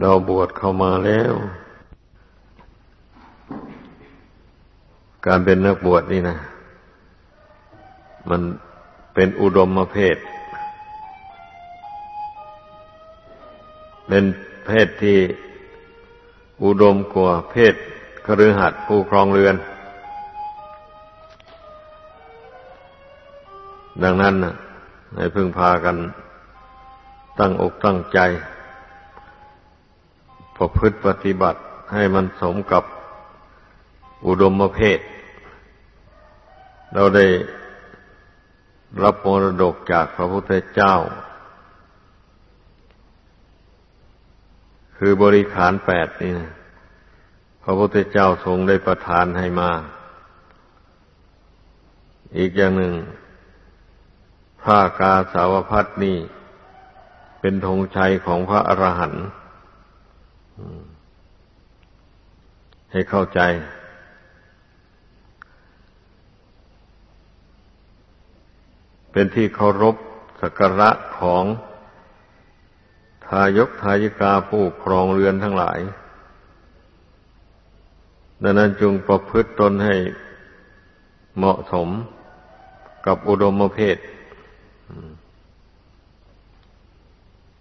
เราบวชเข้ามาแล้ว การเป็นนักบวชนี่นะ มันเป็นอุดมมาเพศ เป็นเพศที่อุดมกว่าเพศคฤหัสถ์ผู้ครองเรือน ดังนั้นนะให้พึ่งพากันตั้งอกตั้งใจ ประพฤติปฏิบัติให้มันสมกับอุดมเพศ เราได้รับมรดกจากพระพุทธเจ้า คือบริขารแปดนี่นะพระพุทธเจ้าทรงได้ประทานให้มา อีกอย่างหนึ่ง ผ้ากาสาวพัดนี่ เป็นธงชัยของพระอรหันต์ ให้เข้าใจ เป็นที่เคารพสักการะของทายกทายิกาผู้ครองเรือนทั้งหลาย ดังนั้นจงประพฤติตนให้เหมาะสมกับอุดมเพศ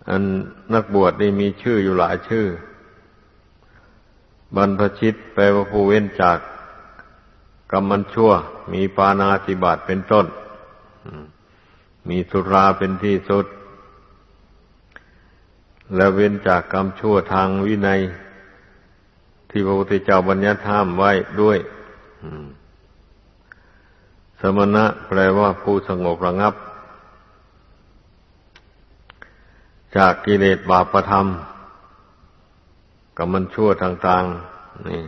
อันนักบวชนี่มีชื่ออยู่หลายชื่อ บรรพชิตแปลว่าผู้เว้นจากกรรมันชั่ว มีปานาติบาตเป็นต้น มีสุราเป็นที่สุด และเว้นจากกรรมชั่วทางวินัย ที่พระพุทธเจ้าบัญญัติห้ามไว้ด้วยสมณะแปลว่าผู้สงบระงับ จากกิเลสบาปธรรม กับมันชั่วต่างๆ นี่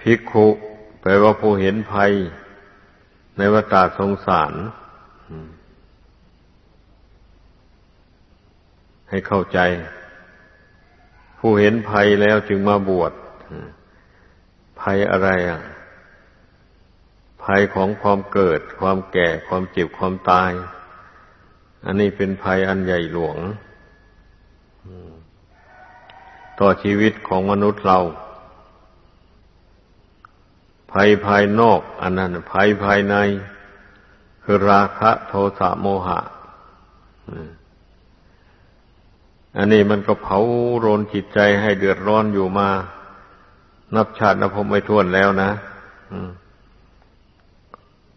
ภิกขุแปลว่าผู้เห็นภัย ในวัฏสงสารให้เข้าใจ ผู้เห็นภัยแล้วจึงมาบวชภัยอะไรอะ ภัยของความเกิด ความแก่ ความเจ็บ ความตาย อันนี้เป็นภัยอันใหญ่หลวง ต่อชีวิตของมนุษย์เรา ภัยภายนอกอันนั้นภัยภายใน คือราคะโทสะโมหะอันนี้มันก็เผาโรนจิตใจให้เดือดร้อนอยู่มา นับชาตินับพบไม่ท้วนแล้วนะ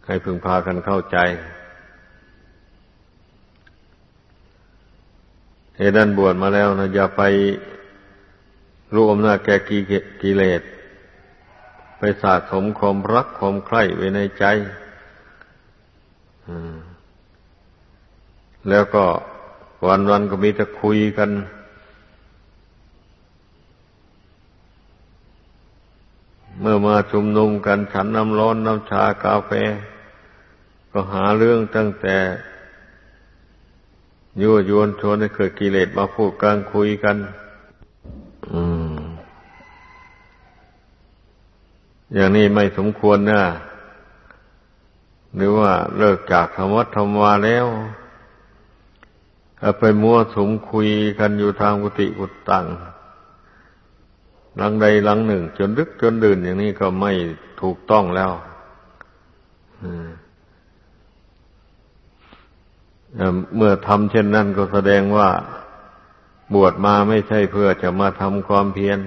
ให้พึงพากันเข้าใจเฮดันบวชมาแล้วนะอย่าไป รู้อำนาจแก่กิเลส ไปสะสมความรักความใคร่ไว้ในใจแล้วก็วันวันก็มีแต่คุยกัน เมื่อมาชุมนุมกันฉันน้ำร้อนน้ำชากาแฟ ก็หาเรื่องตั้งแต่ยั่วยวนชวนให้เกิดกิเลสมาพูดกันคุยกัน อย่างนี้ไม่สมควรนะหรือว่าเลิกจากธรรมะธรรมาแล้วไปมัวสมคุยกันอยู่ทางกุฏิกุฏตังหลังใดหลังหนึ่ง จนดึกจนดื่นอย่างนี้ก็ไม่ถูกต้องแล้วเมื่อทำเช่นนั้นก็แสดงว่า บวชมาไม่ใช่เพื่อจะมาทำความเพียร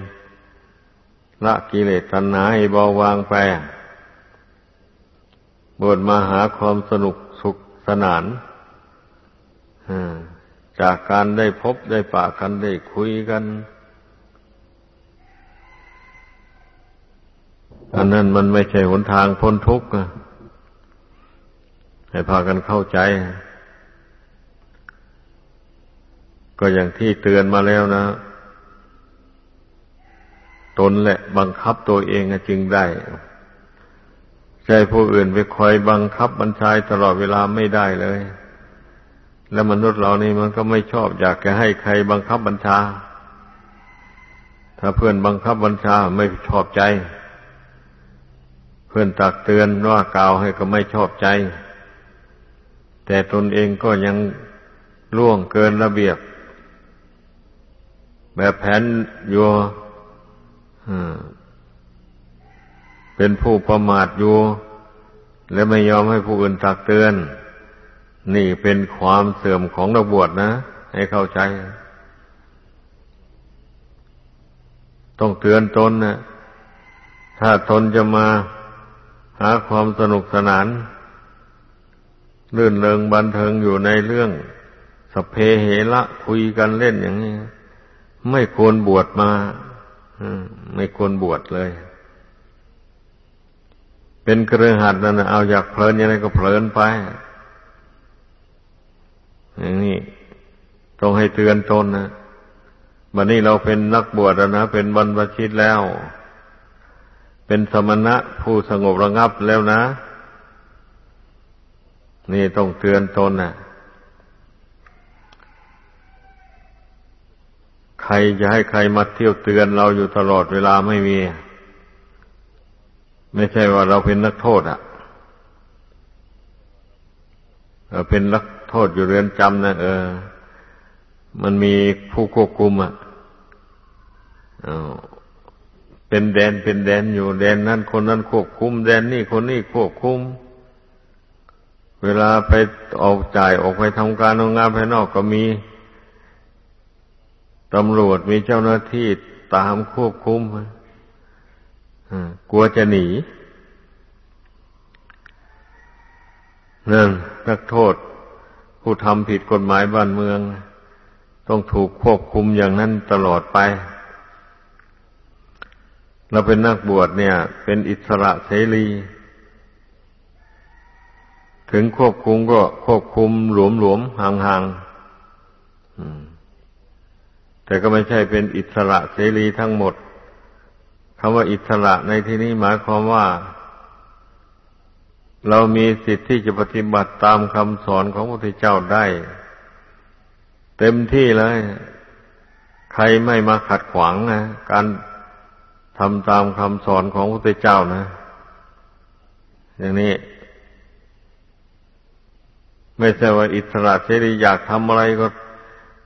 ละกิเลสตัณหาให้เบาวางไปบวชมาหาความสนุกสุขสนานจากการได้พบได้ปะกันได้คุยกัน อันนั้นมันไม่ใช่หนทางพ้นทุกข์ให้พากันเข้าใจ ก็อย่างที่เตือนมาแล้วนะ ตนแหละ บังคับตัวเองจึงได้ใช่ผู้อื่นไปคอยบังคับบัญชาตลอดเวลาไม่ได้เลย แล้วมนุษย์เรานี่มันก็ไม่ชอบอยากจะให้ใครบังคับบัญชา ถ้าเพื่อนบังคับบัญชาไม่ชอบใจ เพื่อนตักเตือนว่ากล่าวให้ก็ไม่ชอบใจ แต่ตนเองก็ยังล่วงเกินระเบียบ แบบแผนอยู่ เป็นผู้ประมาทอยู่ และไม่ยอมให้ผู้อื่นตักเตือน นี่เป็นความเสื่อมของนักบวชนะ ให้เข้าใจ ต้องเตือนตนนะถ้าตนจะมาหาความสนุกสนานลื่นเริงบันเทิงอยู่ในเรื่องสเพเหระคุยกันเล่นอย่างนี้ ไม่ควรบวชมา ไม่ควรบวชเลย เป็นเครือหัดนั่นเอาอยากเพลินยังไงก็เพลินไปอย่างนี้ต้องให้เตือนตนนะวันนี้เราเป็นนักบวชแล้วนะ เป็นบรรพชิตแล้ว เป็นสมณะผู้สงบระงับแล้วนะ นี่ต้องเตือนตนนะใรจะให้ใครมาเที่ยวเตือนเราอยู่ตลอดเวลาไม่มี ไม่ใช่ว่าเราเป็นนักโทษอะ่ะเราเป็นนักโทษอยู่เรือนจำนะเออ มันมีผู้ควบคุมอะ่ะเป็นแดนเป็นแดนอยู่แดนนั้นคนนั้นควบคุม แดนนี่คนนี้ควบคุม เวลาไปออกจ่ายออกไปทำการทำงานภายนอกก็มี ตำรวจมีเจ้าหน้าที่ตามควบคุมกลัวจะหนีนั่นนักโทษ ผู้ทำผิดกฎหมายบ้านเมือง ต้องถูกควบคุมอย่างนั้นตลอดไป เราเป็นนักบวชเนี่ย เป็นอิสระเสรี ถึงควบคุมก็ควบคุมหลวมๆห่างๆ แต่ก็ไม่ใช่เป็นอิสระเสรีทั้งหมดคำว่าอิสระในที่นี้หมายความว่า เรามีสิทธิ์ที่จะปฏิบัติตามคำสอนของพระพุทธเจ้าได้ เต็มที่เลย ใครไม่มาขัดขวางนะการทำตามคำสอนของพระพุทธเจ้านะ อย่างนี้ ไม่ใช่ว่าอิสระเสรีอยากทำอะไรก็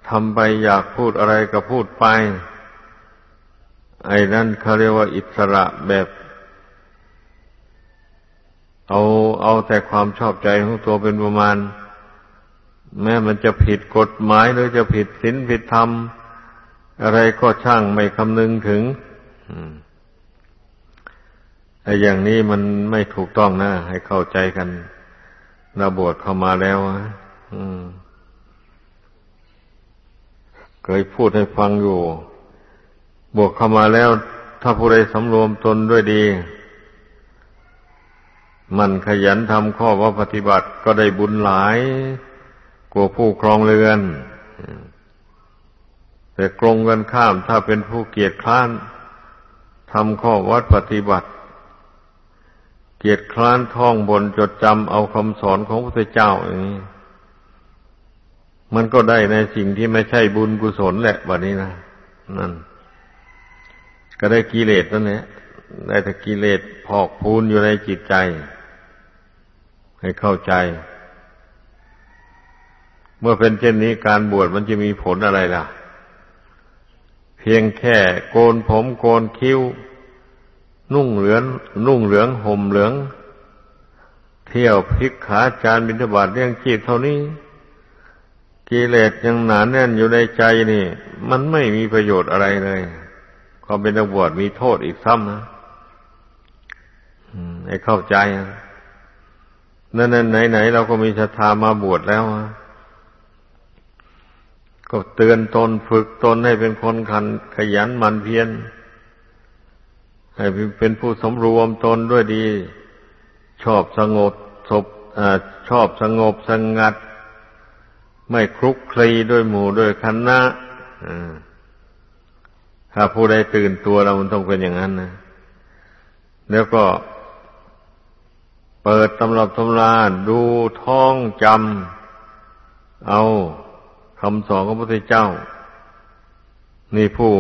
ทำไปอยากพูดอะไรก็พูดไป ไอ้นั่นเขาเรียกว่าอิสระแบบ เอาเอาแต่ความชอบใจของตัวเป็นประมาณ แม้มันจะผิดกฎหมายหรือจะผิดศีลผิดธรรม อะไรก็ช่างไม่คำนึงถึงไอ้อย่างนี้มันไม่ถูกต้องนะ ให้เข้าใจกันเราบวชเข้ามาแล้วอืม เคยพูดให้ฟังอยู่ บวกเข้ามาแล้ว ถ้าผู้ใดสำรวมตนด้วยดี มันขยันทำข้อว่าปฏิบัติก็ได้บุญหลาย กว่าผู้ครองเรือน แต่กรงกันข้ามถ้าเป็นผู้เกียจคร้านทำข้อวัดปฏิบัติ เกียจคร้านท่องบนจดจำเอาคำสอนของพระเจ้าอย่างนี้ มันก็ได้ในสิ่งที่ไม่ใช่บุญกุศลแหละวันนี้นะนั่น ก็ได้กิเลสนั่นแหละได้แต่กิเลสพอกพูนอยู่ในจิตใจ ให้เข้าใจ เมื่อเป็นเช่นนี้การบวชมันจะมีผลอะไรล่ะ เพียงแค่โกนผมโกนคิ้ว นุ่งเหลืองนุ่งเหลืองห่มเหลือง เที่ยวพิกขาจานบิณฑบาตเรื่องจิตเท่านี้ กิเลสยังหนานแน่นอยู่ในใจนี่ มันไม่มีประโยชน์อะไรเลยความเป็นนักบวชมีโทษอีกซ้ำนะให้เข้าใจนั่นไหนไหนเราก็มีศรัทธามาบวชแล้วก็เตือนตนฝึกตนให้เป็นคนขันขยันหมั่นเพียรให้เป็นผู้สมรวมตนด้วยดี ชอบสงบศพชอบสงบสงัด ไม่คลุกคลีด้วยหมู่ด้วยคณะถ้าผู้ใดตื่นตัวเรามันต้องเป็นอย่างนั้นนะ แล้วก็เปิดตำรับตำราดูท่องจำเอาคำสอนของพระพุทธเจ้า นี่ผู้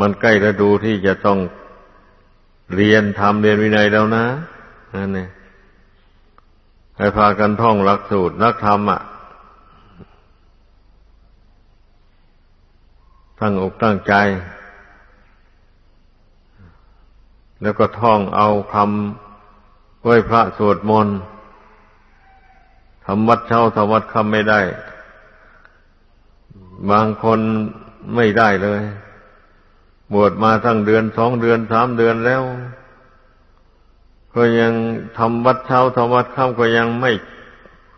มันใกล้ฤดูที่จะต้องเรียนทำเรียนวินัยแล้วนะนั่นเองให้พากันท่องหลักสูตรนักธรรมอะ ตั้งอกตั้งใจ แล้วก็ท่องเอาคำไหว้พระสวดมนต์ทำวัดเช้าทำวัดค่ำไม่ได้ บางคนไม่ได้เลย บวชมาตั้งเดือนสองเดือนสามเดือนแล้ว ก็ยังทำวัดเช้าทำวัดค่ำก็ยังไม่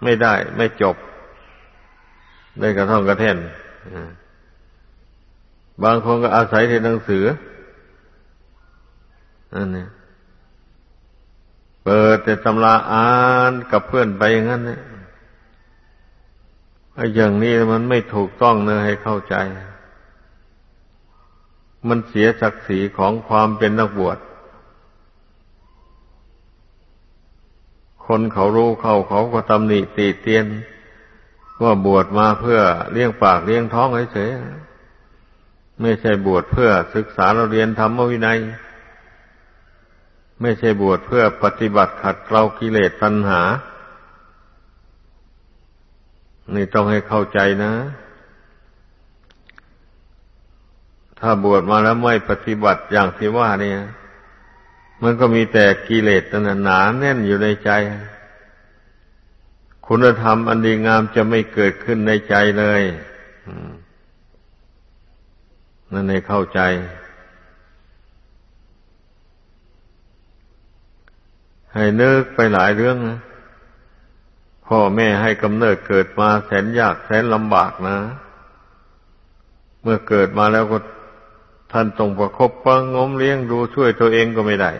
ไม่ได้ ไม่จบ ได้กระท่องกระแท่น บางคนก็อาศัยที่หนังสืออันนี้เปิดแต่ตำราอ่านกับเพื่อนไปอย่างนั้นเนี่ยไอ้อย่างนี้มันไม่ถูกต้องเนอะให้เข้าใจ มันเสียศักดิ์ศรีของความเป็นนักบวช คนเขารู้เขาเขาก็ตำหนิตีเตียน ว่าบวชมาเพื่อเลี้ยงปากเลี้ยงท้องเฉยๆ ไม่ใช่บวชเพื่อศึกษาเราเรียนธรรมวินัย ไม่ใช่บวชเพื่อปฏิบัติขัดเกลากิเลสตัณหา นี่ต้องให้เข้าใจนะ ถ้าบวชมาแล้วไม่ปฏิบัติอย่างที่ว่าเนี่ย มันก็มีแต่กิเลสนั่นหาแน่นอยู่ในใจ คุณธรรมอันดีงามจะไม่เกิดขึ้นในใจเลย นั่นให้เข้าใจ ให้นึกไปหลายเรื่องนะพ่อแม่ให้กำเนิดเกิดมาแสนยากแสนลำบากนะ เมื่อเกิดมาแล้วก็ท่านต้องประคบประงมเลี้ยงดูช่วยตัวเองก็ไม่ได้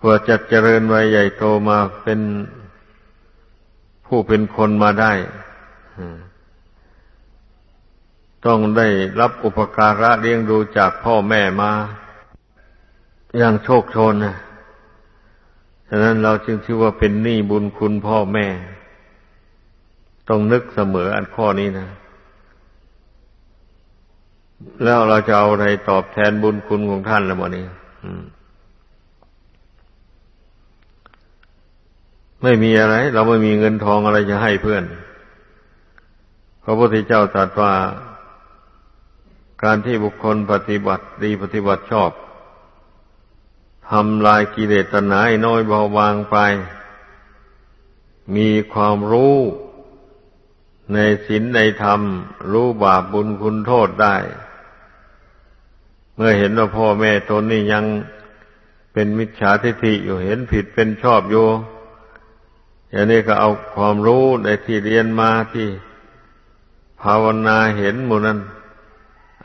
กว่าจะเจริญวัยใหญ่โตมาเป็นผู้เป็นคนมาได้ ต้องได้รับอุปการะเลี้ยงดูจากพ่อแม่มา อย่างโชคชนนะฉะนั้นเราจึงชื่อว่าเป็นหนี้บุญคุณพ่อแม่ ต้องนึกเสมออันข้อนี้นะ แล้วเราจะเอาอะไรตอบแทนบุญคุณของท่านละวันนี้ไม่มีอะไร เราไม่มีเงินทองอะไรจะให้เพื่อนพระพุทธเจ้าตรัสว่า การที่บุคคลปฏิบัติดีปฏิบัติชอบทำลายกิเลสตัณหาน้อยเบาบางไป มีความรู้ในศีลในธรรม รู้บาปบุญคุณโทษได้ เมื่อเห็นว่าพ่อแม่ตนนี่ยังเป็นมิจฉาทิฏฐิอยู่เห็นผิดเป็นชอบอยู่อย่างนี้ก็เอาความรู้ในที่เรียนมาที่ ภาวนาเห็นหมู่นั้น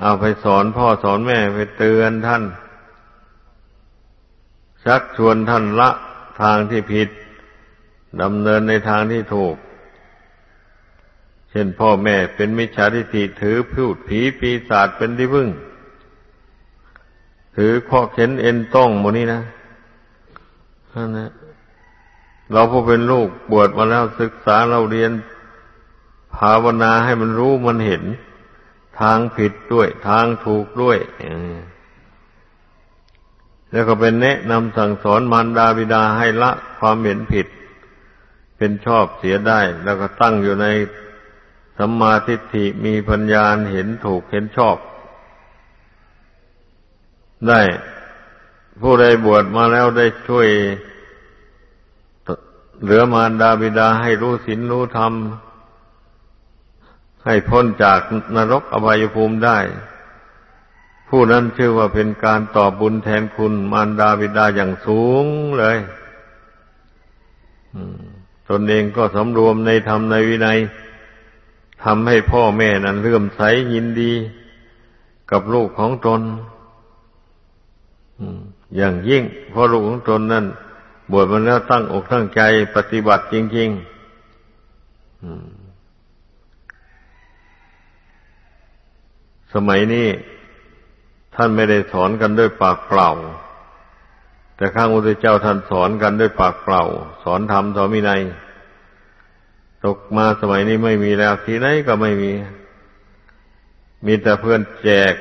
เอาไปสอนพ่อสอนแม่ไปเตือนท่าน ชักชวนท่านละทางที่ผิดดำเนินในทางที่ถูก เช่นพ่อแม่เป็นมิจฉาทิฏฐิถือพูดผีปีศาจเป็นที่พึ่ง ถือข้อเข็นเอ็นต้องหมดนี้นะนั่นนะเราผู้เป็นลูกบวชมาแล้วศึกษาเราเรียนภาวนาให้มันรู้มันเห็น ทางผิดด้วย ทางถูกด้วยแล้วก็เป็นแนะนำสั่งสอนมารดาบิดาให้ละความเห็นผิด เป็นชอบเสียได้ แล้วก็ตั้งอยู่ในสัมมาทิฏฐิมีปัญญาเห็นถูกเห็นชอบ ได้ ผู้ใดบวชมาแล้วได้ช่วย เหลือมารดาบิดาให้รู้ศีลรู้ธรรม ให้พ้นจากนรกอบายภูมิได้ ผู้นั้นชื่อว่าเป็นการตอบบุญแทนคุณมารดาบิดาอย่างสูงเลยตนเองก็สำรวมในธรรมในวินัยทำให้พ่อแม่นั้นเลื่อมใสยินดี กับลูกของตนอย่างยิ่งเพราะลูกของตนนั้นบวชมาแล้วตั้งอกตั้งใจปฏิบัติจริง ๆ สมัยนี้ท่านไม่ได้สอนกันด้วยปากเปล่า แต่ข้างพระเจ้าท่านสอนกันด้วยปากเปล่า สอนธรรมสอนมินัยตกมาสมัยนี้ไม่มีแล้วที่ไหนก็ไม่มี มีแต่เพื่อนแจก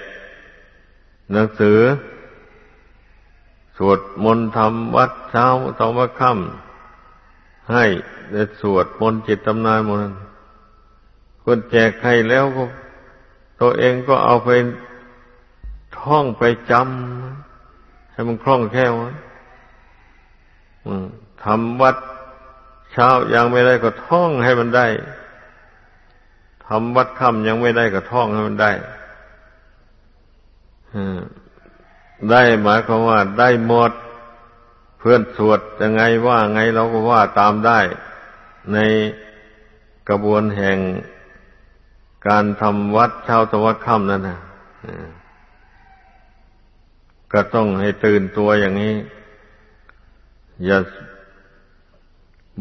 หนังสือ สวดมนต์ทำวัดเช้าสองวัดค่ำให้ได้สวดมนต์จิตตำนานมนต์คนแจกให้แล้วก็ ตัวเองก็เอาไปท่องไปจำให้มันคล่องแคล่วทำวัดเช้ายังไม่ได้ก็ท่องให้มันได้ทำวัดค่ำยังไม่ได้ก็ท่องให้มันได้ได้หมายความว่าได้หมดเพื่อนสวดยังไงว่าไงเราก็ว่าตามได้ ในกระบวนแห่ง การทำวัดเช้าตะวัดค่ำนั่นนะก็ต้องให้ตื่นตัวอย่างนี้ อย่า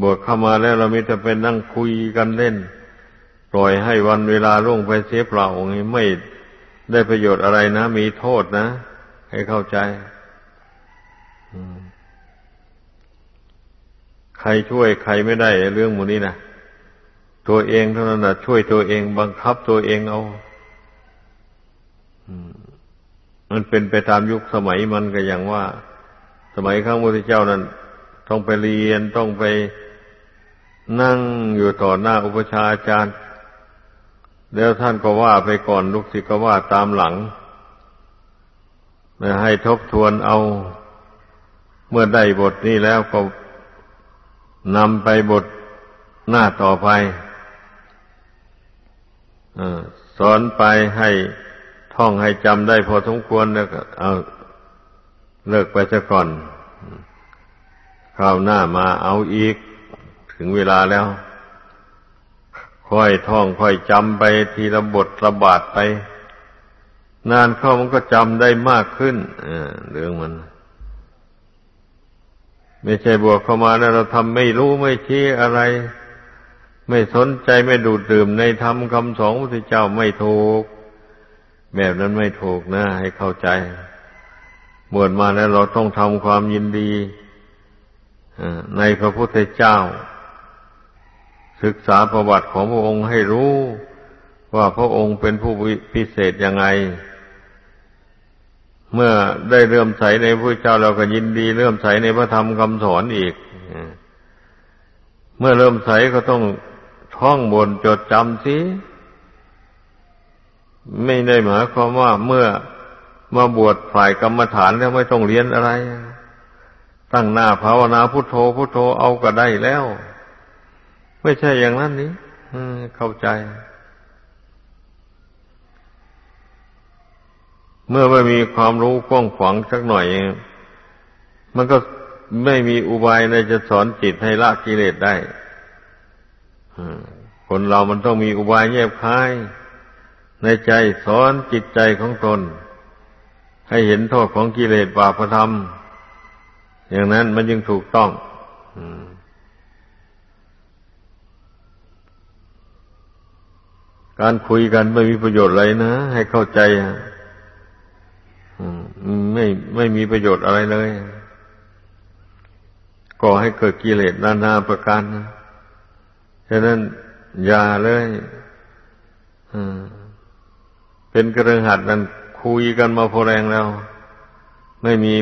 บวชเข้ามาแล้วเรามีแต่เป็นนั่งคุยกันเล่น ปล่อยให้วันเวลาล่วงไปเสียเปล่าอย่างนี้ไม่ได้ประโยชน์อะไรนะ มีโทษนะ ให้เข้าใจใครช่วยใครไม่ได้เรื่องหมูนี้นะ ตัวเองเท่านั้นนะช่วยตัวเองบังคับตัวเองเอามันเป็นไปตามยุคสมัยมันก็อย่างว่า สมัยข้างพระเจ้านั้น ต้องไปเรียนต้องไปนั่งอยู่ต่อหน้าอุปชาอาจารย์ แล้วท่านก็ว่าไปก่อนลูกศิษย์ก็ว่าตามหลังให้ทบทวนเอา เมื่อได้บทนี้แล้วก็นำไปบทหน้าต่อไป สอนไปให้ท่องให้จำได้พอสมควรแล้วก็เอาเลิกไปซะก่อนคราวหน้ามาเอาอีก ถึงเวลาแล้ว ค่อยท่องค่อยจำไปทีละบทระบาดไป นานเข้ามันก็จำได้มากขึ้นเรื่องมัน ไม่ใช่บวกเข้ามาแล้วเราทำไม่รู้ไม่ชี้อะไร ไม่สนใจไม่ดูดดื่มในธรรมคำสอนพระเจ้าไม่ถูก แบบนั้นไม่ถูกนะ ให้เข้าใจบวชมาแล้วเราต้องทำความยินดีในพระพุทธเจ้า ศึกษาประวัติของพระองค์ให้รู้ว่าพระองค์เป็นผู้พิเศษยังไง เมื่อได้เริ่มใสในพระเจ้าเราก็ยินดี เริ่มใสในพระธรรมคำสอนอีก เมื่อเริ่มใสก็ต้อง ท่องบนจดจำสิไม่ได้หมายความว่าเมื่อมาบวชฝ่ายกรรมฐานแล้วไม่ต้องเรียนอะไร ตั้งหน้าภาวนาพุทโธพุทโธเอาก็ได้แล้ว ไม่ใช่อย่างนั้นนี้เข้าใจ เมื่อไม่มีความรู้กว้างขวางสักหน่อย มันก็ไม่มีอุบายในจะสอนจิตให้ละกิเลสได้ คนเรามันต้องมีอุบายแยบคาย ในใจสอนจิตใจของตน ให้เห็นโทษของกิเลสบาปธรรม อย่างนั้นมันยังถูกต้องการคุยกันไม่มีประโยชน์อะไรนะ ให้เข้าใจไม่ไม่มีประโยชน์อะไรเลยก่อให้เกิดกิเลสนานาประการนะ ฉะนั้นอย่าเลยอืมเป็นกระหัดนั้นคุยกันมาพอแรงแล้ว ไม่มี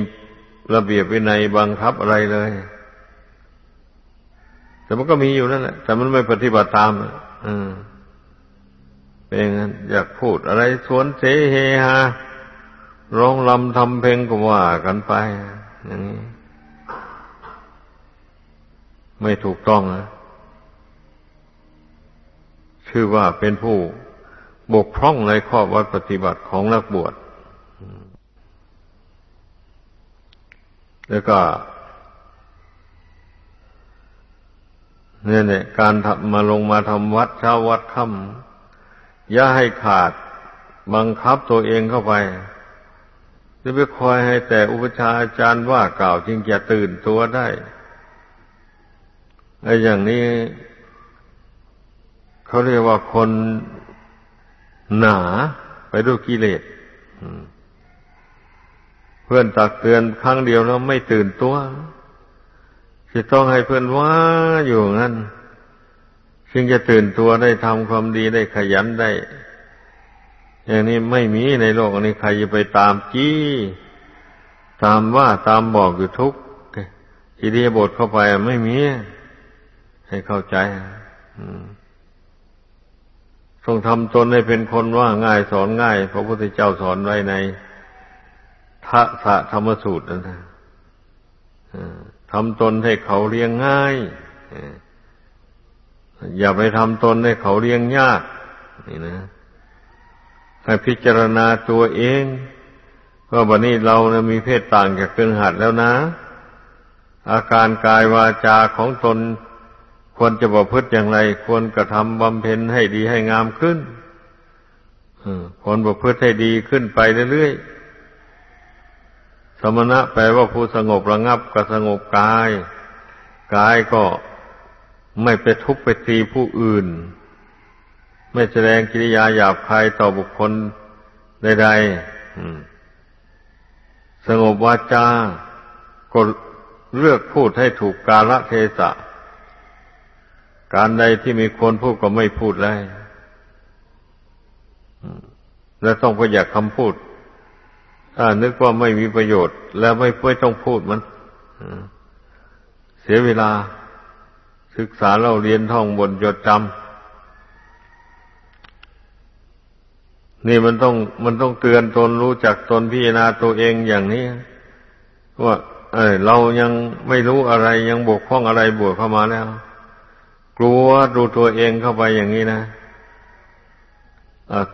ระเบียบวินัยบังคับอะไรเลย แต่มันก็มีอยู่นั่นแหละ แต่มันไม่ปฏิบัติตามอืมเป็นงั้นอยากพูดอะไรสวนเสเฮฮาร้องลำทำเพลงก็ว่ากันไป อย่างนี้ ไม่ถูกต้องนะ ชื่อว่าเป็นผู้บกพร่องในข้อวัดปฏิบัติของนักบวชแล้วก็เนี่ยเนี่ยการมาลงมาทำวัดเช้าวัดค่ำอย่าให้ขาดบังคับตัวเองเข้าไปจะไปคอยให้แต่อุปชาอาจารย์ว่ากล่าวจึงจะตื่นตัวได้ไอ้อย่างนี้ เขาเรียกว่าคนหนาไปด้วยกิเลสเพื่อนตักเตือนครั้งเดียวแล้วไม่ตื่นตัวจะต้องให้เพื่อนว่าอยู่งั้นจึงจะตื่นตัวได้ทำความดีได้ขยันได้ อย่างนี้ไม่มีในโลกนี้ใครจะไปตามจี้ตามว่าตามบอกอยู่ทุกอิเดียบทเข้าไปไม่มี ให้เข้าใจ อืม ต้องทำตนให้เป็นคนว่าง่ายสอนง่ายพระพุทธเจ้าสอนไว้ในทะสะธรรมสูตรนั่นนะทำตนให้เขาเลี้ยงง่ายอย่าไปทำตนให้เขาเลี้ยงยากนี่นะให้พิจารณาตัวเองว่าวันนี้เรานะมีเพศต่างจากเครื่องหัดแล้วนะ อาการกายวาจาของตน ควรจะประพฤติอย่างไร ควรกระทำบำเพ็ญให้ดีให้งามขึ้นควรประพฤติให้ดีขึ้นไปเรื่อยๆ สมณะแปลว่าผู้สงบระงับก็สงบกาย กายก็ไม่ไปทุบไปตีผู้อื่น ไม่แสดงกิริยาหยาบคายต่อบุคคลใดๆสงบวาจาก็เลือกพูดให้ถูกกาลเทศะ การใดที่มีคนพูดก็ไม่พูดเลยและต้องประหยัดคำพูด ถ้านึกว่าไม่มีประโยชน์ แล้วไม่ไม่ต้องพูดมันเสียเวลา ศึกษาเราเรียนท่องบนจดจำนี่มันต้องมันต้องเตือนตนรู้จักตนพิจารณาตัวเองอย่างนี้ ว่า เออเรายังไม่รู้อะไรยังบกพร่องอะไรบวกเข้ามาแล้ว กลัวดูตัวเองเข้าไปอย่างนี้นะ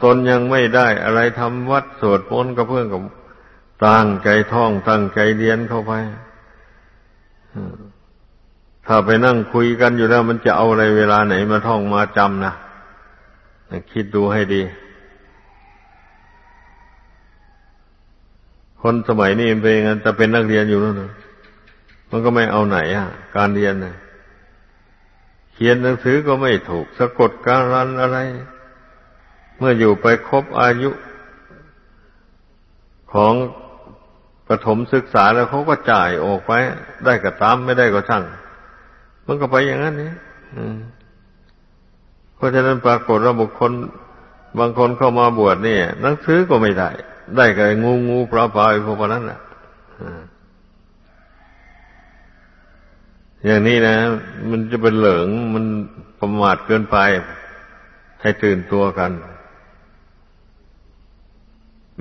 ตนยังไม่ได้อะไรทำวัดสวดมนต์กับเพื่อนกับตั้งใจท่องตั้งใจเรียนเข้าไปถ้าไปนั่งคุยกันอยู่แล้ว มันจะเอาอะไรเวลาไหนมาท่องมาจำนะคิดดูให้ดี คนสมัยนี้เป็นงั้นจะเป็นนักเรียนอยู่นั่นมันก็ไม่เอาไหนอะ การเรียนนะ เขียนหนังสือก็ไม่ถูก สะกดการันอะไร เมื่ออยู่ไปครบอายุของประถมศึกษาแล้วเขาก็จ่ายออกไป ได้ก็ตามไม่ได้ก็ช่าง มันก็ไปอย่างนั้นนี่เพราะฉะนั้นปรากฏว่าบุคคลบางคนเข้ามาบวชเนี่ยหนังสือก็ไม่ได้ ได้ก็งูงูปลาปลาพวกนั้นแหละ อย่างนี้นะ มันจะเป็นเหลิงมันประมาทเกินไป ให้ตื่นตัวกัน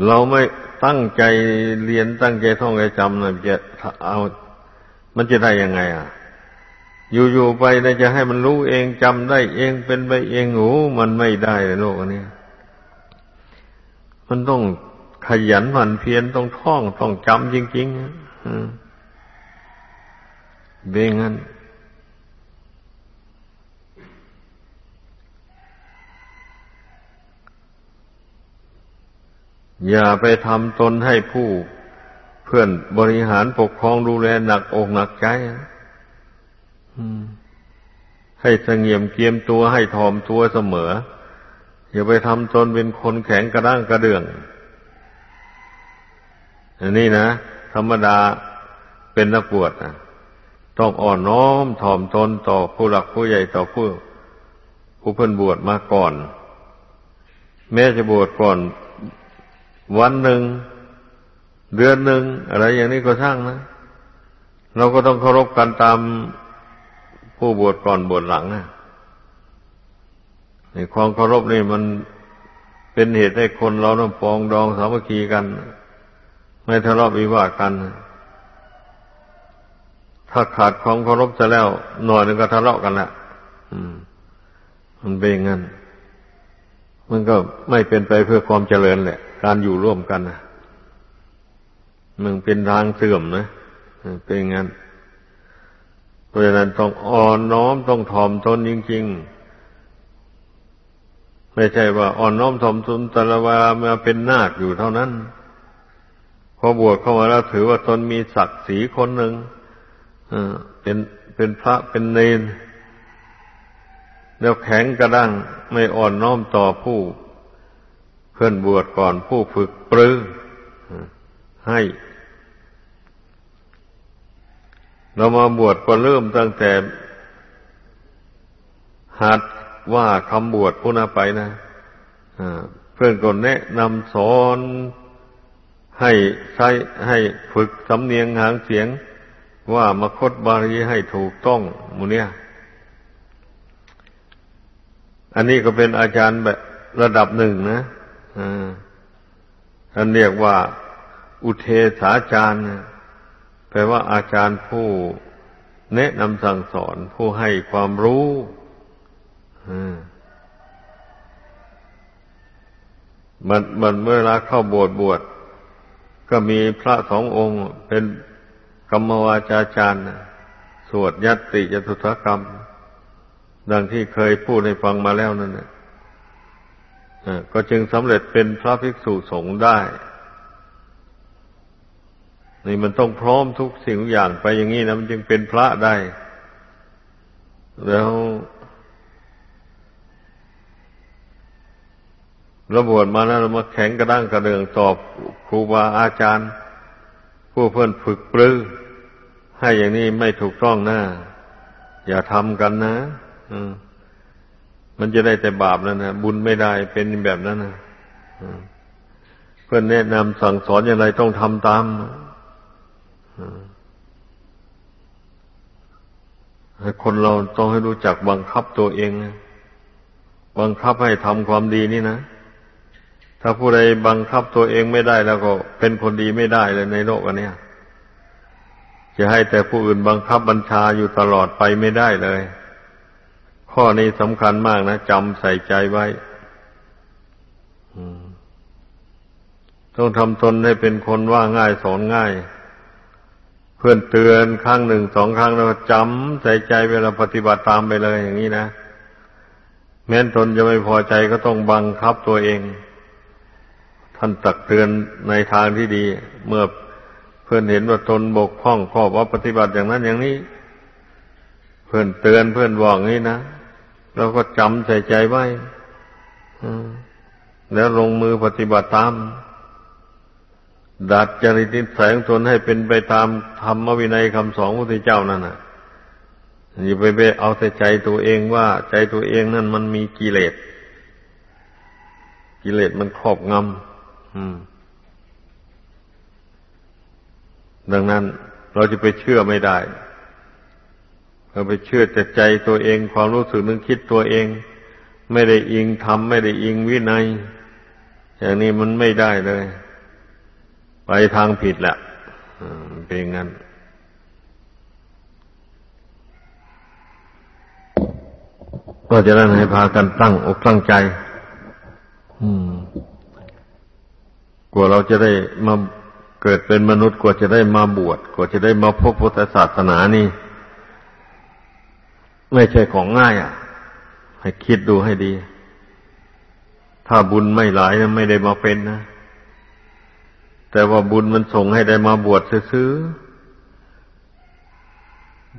เราไม่ตั้งใจเรียนตั้งใจท่องใจจำนะจะเอา มันจะได้ยังไง อะ อยู่ๆไปนะจะให้มันรู้เองจำได้เองเป็นไปเองโอ้มันไม่ได้เลยโลกอันนี้มันต้องขยันหมั่นเพียรต้องท่องต้องจำจริงๆอืม เบงันอย่าไปทำตนให้ผู้เพื่อนบริหารปกครองดูแลหนักอกหนักใจให้สงเงียมเกียมตัวให้ทอมตัวเสมอ อย่าไปทำตนเป็นคนแข็งกระด้างกระเดื่องอันนี้นะ ธรรมดาเป็นนักบวชนะ ต้องอ่อนน้อมถ่อมตนต่อผู้หลักผู้ใหญ่ต่อผู้ผู้เพิ่นบวชมาก่อน แม้จะบวชก่อน วันหนึ่ง เดือนหนึ่งอะไรอย่างนี้ก็ช่างนะเราก็ต้องเคารพกันตามผู้บวชก่อนบวชหลังนะในความเคารพนี่มันเป็นเหตุให้คนเราต้องปองดองสามัคคีกัน ไม่ทะเลาะวิวาทกัน ถ้าขาดความเคารพจะแล้ว หน่อยนึงก็ทะเลาะกันละมันเป็นงั้น มันก็ไม่เป็นไปเพื่อความเจริญแหละ การอยู่ร่วมกันนะมันเป็นทางเสื่อมนะเป็นงั้นเพราะฉะนั้นต้องอ่อนน้อมต้องถ่อมตนจริง ๆ ไม่ใช่ว่าอ่อนน้อมถ่อมตนต่ละวามาเป็นนาคอยู่เท่านั้น พอบวชเข้ามาแล้วถือว่าตนมีศักดิ์ศรีคนหนึ่ง เป็นเป็นพระเป็นเนน แล้วแข็งกระด้างไม่อ่อนน้อมต่อผู้เพื่อนบวชก่อนผู้ฝึกปรือให้ เรามาบวชก็เริ่มตั้งแต่ หัดว่าคำบวชผู้นาไปนะเพื่อนก็แนะนำสอนให้ใช้ให้ฝึกสำเนียงหางเสียง ว่ามคตบาลีให้ถูกต้องมูเนี่ย อันนี้ก็เป็นอาจารย์แบบระดับหนึ่งนะท่านเรียกว่า อุเทศาจารย์แปลว่าอาจารย์ผู้แนะนำสั่งสอนผู้ให้ความรู้มันมันเมื่อลาเข้าบวชบวชก็มีพระสององค์เป็น กรรมวาจาจารย์สวดยัตติยตุถกรรม ดังที่เคยพูดให้ฟังมาแล้วนั่นนะก็จึงสำเร็จเป็นพระภิกษุสงฆ์ได้ นี่มันต้องพร้อมทุกสิ่งทุกอย่างไปอย่างนี้นะมันจึงเป็นพระได้ แล้วระบวชมาแล้วเรามาแข็งกระด้างกระเดืองตอบครูบาอาจารย์ ผู้เพื่อนฝึกปรือ ให้อย่างนี้ไม่ถูกต้องนะอย่าทำกันนะมันจะได้แต่บาปแล้วนะบุญไม่ได้เป็นแบบนั้นนะเพื่อนแนะนำสั่งสอนอย่างไรต้องทำตามคนเราต้องให้รู้จักบังคับตัวเองนะบังคับให้ทำความดีนี่นะถ้าผู้ใดบังคับตัวเองไม่ได้แล้วก็เป็นคนดีไม่ได้เลยในโลกอันนี้ จะให้แต่ผู้อื่นบังคับบัญชาอยู่ตลอดไปไม่ได้เลย ข้อนี้สำคัญมากนะจำใส่ใจไว้ต้องทำตนให้เป็นคนว่าง่ายสอนง่าย เพื่อนเตือนครั้งหนึ่งสองครั้งแล้วจำใส่ใจเวลาปฏิบัติตามไปเลยอย่างนี้นะแม้นตนจะไม่พอใจก็ต้องบังคับตัวเอง ท่านตักเตือนในทางที่ดี เมื่อ เพื่อนเห็นว่าตนบกพร่องข้อว่าปฏิบัติอย่างนั้นอย่างนี้ เพื่อนเตือนเพื่อนบอกงี้นะเราก็จำใส่ใจไว้แล้วลงมือปฏิบัติตาม ดัดจริตนิสัยของตนให้เป็นไปตามธรรมวินัยคำสอนพระพุทธเจ้านั่นน่ะอย่าไปเอาแต่ใจตัวเองว่าใจตัวเองนั่นมันมีกิเลส กิเลสมันครอบงำ ดังนั้นเราจะไปเชื่อไม่ได้เราไปเชื่อแต่ใจตัวเอง ความรู้สึกนึกคิดตัวเอง ไม่ได้อิงธรรมไม่ได้อิงวินัย อย่างนี้มันไม่ได้เลย ไปทางผิดแหละเป็นงั้นก็จะได้ให้พากันตั้งอกตั้งใจ อืม กว่าเราจะได้มา เกิดเป็นมนุษย์กว่าจะได้มาบวชกว่าจะได้มาพบพุทธศาสนานี่ ไม่ใช่ของง่ายอะ ให้คิดดูให้ดี ถ้าบุญไม่หลายนะไม่ได้มาเป็นนะ แต่ว่าบุญมันส่งให้ได้มาบวชซื้อ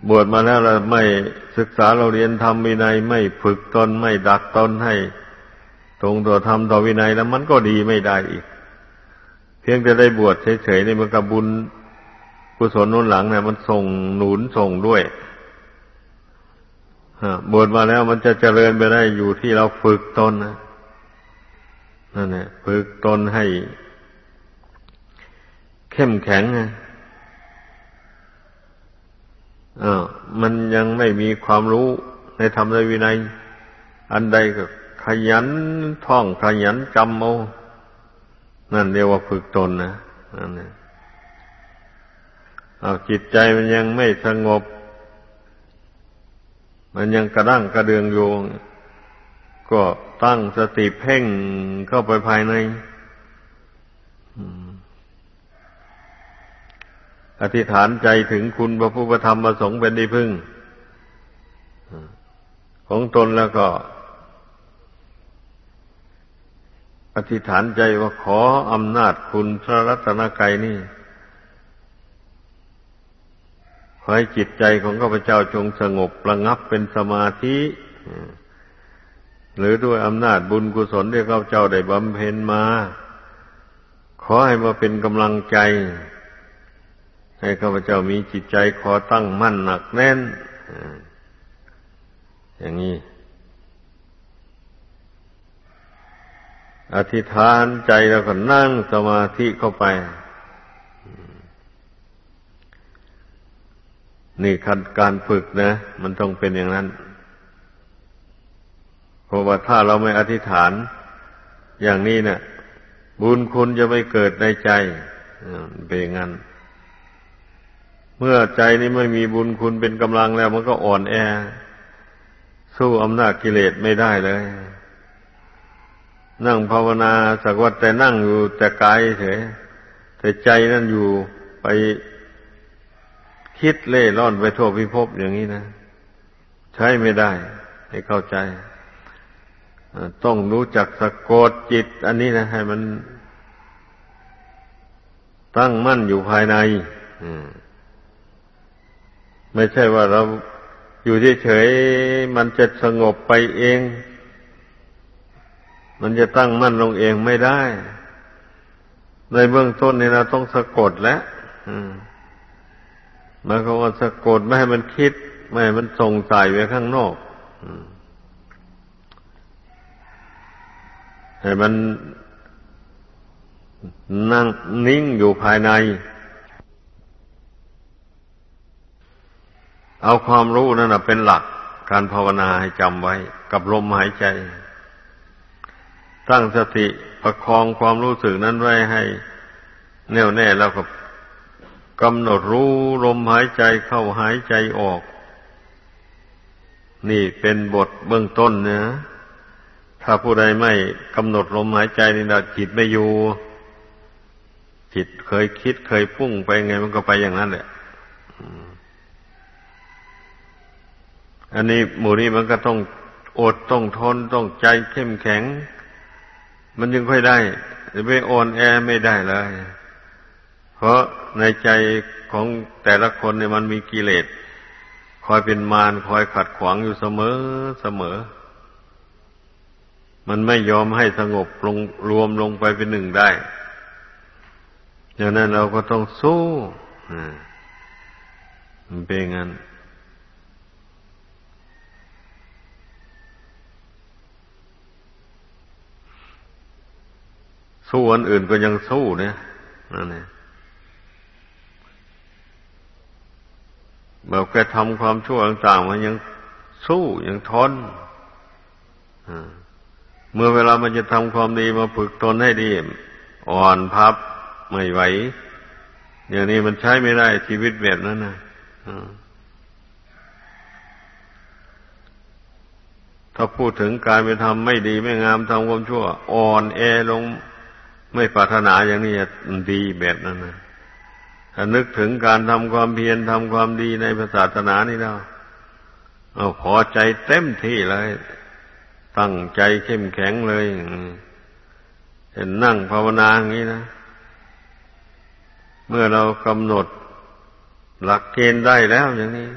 บวชมาแล้วเราไม่ศึกษาเราเรียนทำวินัยไม่ฝึกตนไม่ดักตนให้ ตรงตัวทำต่อวินัยแล้วมันก็ดีไม่ได้อีก เพียงแต่ได้บวชเฉยๆนี่มันกับบุญกุศลนุนหลังเนี่ยมันส่งหนุนส่งด้วยบวชมาแล้วมันจะเจริญไปได้อยู่ที่เราฝึกตนนะนั่นแหละฝึกตนให้ เข้มแข็งไงอ้ามันยังไม่มีความรู้ในธรรมในวินัย อันใดก็ขยันท่องขยันจำเอา นั่นเรียกว่าฝึกตนนะนั่นนะเอาจิตใจมันยังไม่สงบ มันยังกระด้างกระเดืองโยง ก็ตั้งสติเพ่งเข้าไปภายในอธิษฐานใจถึงคุณพระพุทธธรรมประสงค์เป็นที่พึ่ง ของตนแล้วก็ อธิษฐานใจว่าขออำนาจคุณพระรัตนกรัยนี่ขอให้จิตใจของข้าพเจ้าจงสงบระงับเป็นสมาธิหรือด้วยอำนาจบุญกุศลที่ข้าพเจ้าได้บำเพ็ญมา ขอให้มาเป็นกำลังใจ ให้ข้าพเจ้ามีจิตใจขอตั้งมั่นหนักแน่นอย่างนี้ อธิษฐานใจแล้วก็นั่งสมาธิเข้าไป นี่ขั้นการฝึกนะ มันต้องเป็นอย่างนั้น เพราะว่าถ้าเราไม่อธิษฐาน อย่างนี้เนะ่ะบุญคุณจะไม่เกิดในใจเป็นอย่างนั้น เมื่อใจนี้ไม่มีบุญคุณเป็นกำลังแล้ว มันก็อ่อนแอ สู้อำนาจกิเลสไม่ได้เลย นั่งภาวนาสักว่าแต่นั่งอยู่แต่กายเฉยแต่ใจนั่นอยู่ไปคิดเล่ร่อนไปทั่วพิภพอย่างนี้นะ ใช้ไม่ได้ ให้เข้าใจต้องรู้จักสะกดจิต อันนี้นะให้มันตั้งมั่นอยู่ภายในไม่ใช่ว่าเราอยู่เฉยๆมันจะสงบไปเอง มันจะตั้งมั่นลงเองไม่ได้ ในเบื้องต้นนี่เราต้องสะกดแล้วมันก็ว่าสะกดไม่ให้มันคิด ไม่ให้มันส่งสายไปข้างนอกให้มันนั่งนิ่งอยู่ภายใน เอาความรู้นั่นเป็นหลัก การภาวนาให้จำไว้ กับลมหายใจ ตั้งสติประคองความรู้สึกนั้นไว้ให้ แน่วแน่แล้วก็กำหนดรู้ลมหายใจเข้าหายใจออก นี่เป็นบทเบื้องต้นเนะถ้าผู้ใดไม่กำหนดลมหายใจนี่นะจิตไม่อยู่ จิตเคยคิดเคยพุ่งไปไงมันก็ไปอย่างนั้นแหละอันนี้หมู่นี้มันก็ต้องอดต้องทนต้องใจเข้มแข็ง มันยังค่อยได้จะไปอ่อนแอไม่ได้เลย เพราะในใจของแต่ละคนเนี่ยมันมีกิเลสคอยเป็นมารคอยขัดขวางอยู่เสมอเสมอ มันไม่ยอมให้สงบลงรวมลงไปเป็นหนึ่งได้ดังนั้นเราก็ต้องสู้มันเป็นงั้น สู้อันอื่นก็ยังสู้เนี่ยนั่นเองแบบแกทำความชั่วต่างๆมันยังสู้ยังทนเมื่อเวลามันจะทำความดีมาฝึกตนให้ดี อ่อนพับไม่ไหวอย่างนี้มันใช้ไม่ได้ชีวิตแบบนั้นนะถ้าพูดถึงการไปทำไม่ดีไม่งามทำความชั่ว อ่อนแอลง ไม่ปรารถนาอย่างนี้ดีแบบนั้นนะถ้านึกถึงการทำความเพียรทำความดีในศาสนานี่แล้วเอาพอใจเต็มที่เลย ตั้งใจเข้มแข็งเลยเห็นนั่งภาวนาอย่างนี้นะ เมื่อเรากำหนดหลักเกณฑ์ได้แล้วอย่างนี้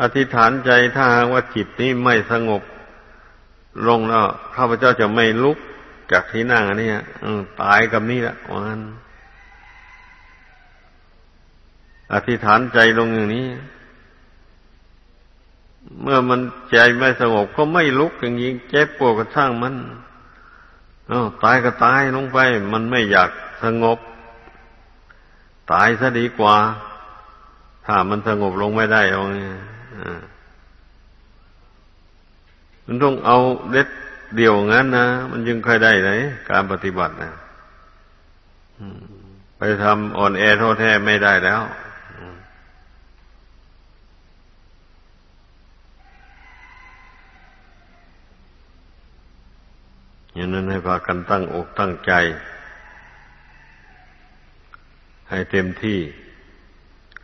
อธิษฐานใจถ้าหากว่าจิตนี้ไม่สงบลงแล้วข้าพเจ้าจะไม่ลุก จากที่นั่งอันนี้ตายกับนี่ละวันอธิษฐานใจลงอย่างนี้ เมื่อมันใจไม่สงบก็ไม่ลุกอย่างนี้เจ็บปวดกระช่างมันอาตายก็ตายลงไป มันไม่อยากสงบ ตายซะดีกว่า ถ้ามันสงบลงไม่ได้เอาไงมันต้องเอาเด็ด เดี่ยวงั้นนะมันยังค่อยได้เลยการปฏิบัตินะไปทำอ่อนแอโทษแท้ไม่ได้แล้วอย่างนั้นให้พากันตั้งอกตั้งใจ ให้เต็มที่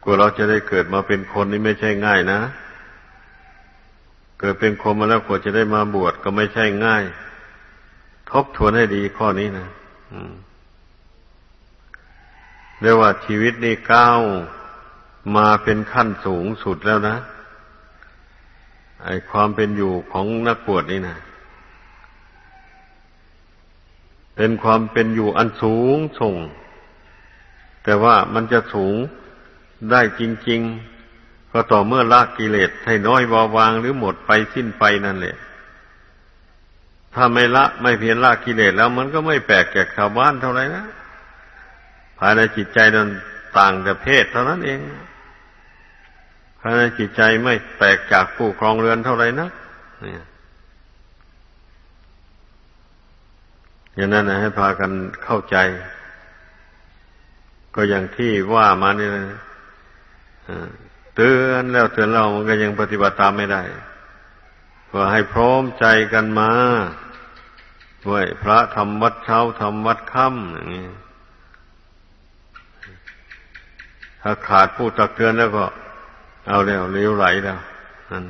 กว่าเราจะได้เกิดมาเป็นคนนี่ไม่ใช่ง่ายนะ เกิดเป็นคนมาแล้วกว่าจะได้มาบวชก็ไม่ใช่ง่าย ทบทวนให้ดีข้อนี้นะเรียกว่าชีวิตนี่ก้าวมาเป็นขั้นสูงสุดแล้วนะ ไอความเป็นอยู่ของนักบวชนี่นะเป็นความเป็นอยู่อันสูงส่ง แต่ว่ามันจะสูงได้จริง ๆ ก็ต่อเมื่อละกิเลสให้น้อยเบาบางหรือหมดไปสิ้นไปนั่นแหละ ถ้าไม่ละไม่เพียรละกิเลสแล้วมันก็ไม่แปลกแก่ชาวบ้านเท่าไหร่นะภายในจิตใจนั้นต่างแต่เพศเท่านั้นเองภายในจิตใจไม่แตกจากผู้ครองเรือนเท่าไหร่นะเนี่ยอย่างนั้นนะให้พากันเข้าใจ ก็อย่างที่ว่ามานี่นะ เตือนแล้วเตือนเรามันก็ยังปฏิบัติตามไม่ได้ก็ให้พร้อมใจกันมาด้วยพระทำวัดเช้าทำวัดค่ำอย่างนี้ถ้าขาดผู้ตักเตือนแล้วก็ เอาแล้วเลี้ยวไหลแล้วนั่น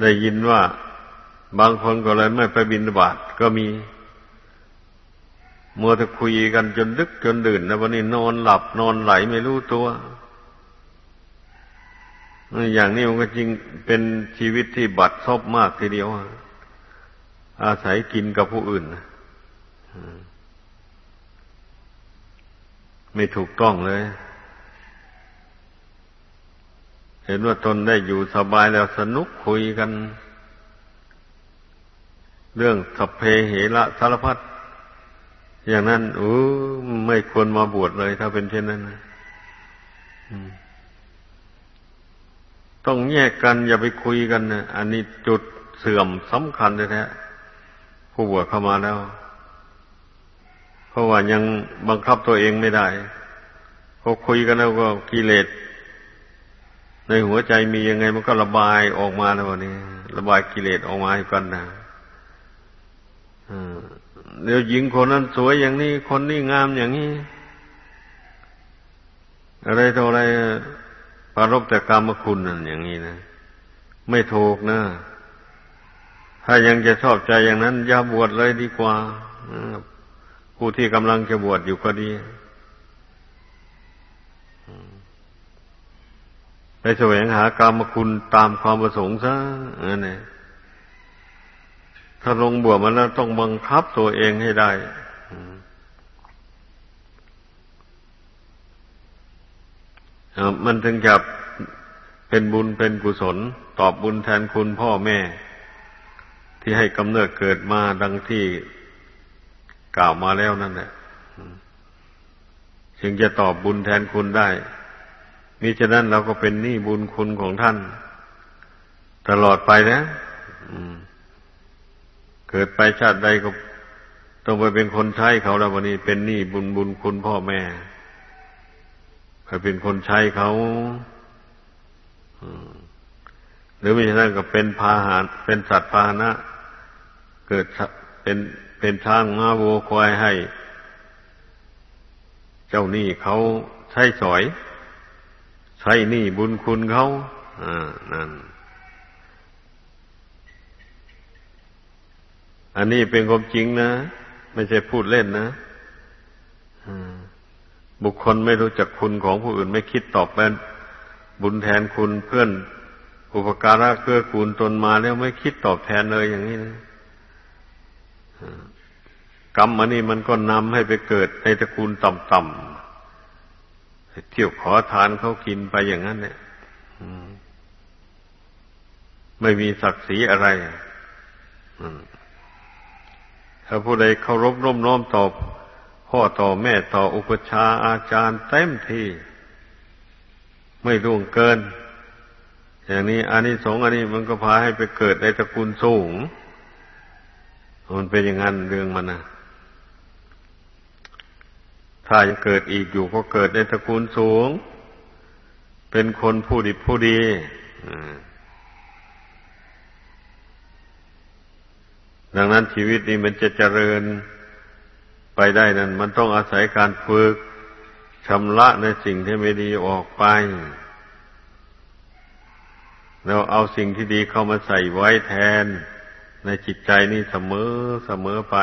ได้ยินว่าบางคนก็เลยไม่ไปบินบาตก็มี มัวแต่คุยกันจนดึกจนดื่นนะวันนี้นอนหลับนอนไหลไม่รู้ตัว อย่างนี้มันก็จริงเป็นชีวิตที่บัดซบมากทีเดียว อาศัยกินกับผู้อื่นไม่ถูกต้องเลย เห็นว่าตนได้อยู่สบายแล้วสนุกคุยกัน เรื่องสัพเพเหระสารพัด อย่างนั้นโอ้ไม่ควรมาบวชเลยถ้าเป็นเช่นนั้นนะต้องแยกกันอย่าไปคุยกันนะอันนี้จุดเสื่อมสำคัญแท้ๆผู้บวชเข้ามาแล้ว เพราะว่ายังบังคับตัวเองไม่ได้พอคุยกันแล้วก็กิเลสในหัวใจมียังไงมันก็ระบายออกมาแล้ววันนี้ ระบายกิเลสออกมาให้กันนะ เดี๋ยวหญิงคนนั้นสวยอย่างนี้ คนนี้งามอย่างนี้ อะไรต่ออะไรปารบแต่กรรมคุณนั่นอย่างนี้นะ ไม่ถูกนะ ถ้ายังจะชอบใจอย่างนั้นอย่าบวชเลยดีกว่าผู้ที่กำลังจะบวชอยู่ก็ดีไปแสวงหากรรมคุณตามความประสงค์ซะอันนี้ ถ้าลงบวชมันแล้วต้องบังคับตัวเองให้ได้มันถึงจะเป็นบุญเป็นกุศล ตอบบุญแทนคุณพ่อแม่ ที่ให้กำเนิดเกิดมาดังที่กล่าวมาแล้วนั่นแหละจึงจะตอบบุญแทนคุณได้มิฉะนั้นเราก็เป็นหนี้บุญคุณของท่าน ตลอดไปนะ เกิดไปชาติใดก็ต้องไปเป็นคนใช้เขาแล้ววันนี้ เป็นหนี้บุญบุญคุณพ่อแม่เคยเป็นคนใช้เขาหรือไม่ใช่นั้นก็เป็นพาหานเป็นสัตว์พาหนะ เกิดเป็นเป็นช้างม้าวัวควายให้ เจ้าหนี้เขาใช้สอย ใช้หนี้บุญคุณเขาอ่านั่น อันนี้เป็นความจริงนะ ไม่ใช่พูดเล่นนะบุคคลไม่รู้จักคุณของผู้อื่น ไม่คิดตอบแทนบุญแทนคุณเพื่อน อุปการะเกื้อกูลตนมาแล้วไม่คิดตอบแทนเลยอย่างนี้นะกรรมอันนี้มันก็นำให้ไปเกิดในตระกูลต่ำๆเที่ยวขอทานเขากินไปอย่างนั้นเนี่ยไม่มีศักดิ์ศรีอะไร ถ้าผู้ใดเคารพร่มน้อมตอบพ่อต่อแม่ต่ออุปชาอาจารย์เต็มที่ ไม่ร่วงเกิน อย่างนี้อันนี้สองอันนี้มันก็พาให้ไปเกิดในตระกูลสูง มันเป็นอย่างนั้นเรื่องมันนะถ้ายังเกิดอีกอยู่ก็เกิดในตระกูลสูง เป็นคนผู้ดีผู้ดี ดังนั้นชีวิตนี้มันจะเจริญไปได้นั้น มันต้องอาศัยการฝึกชำระในสิ่งที่ไม่ดีออกไป แล้วเอาสิ่งที่ดีเข้ามาใส่ไว้แทนในจิตใจนี่เสมอเสมอไป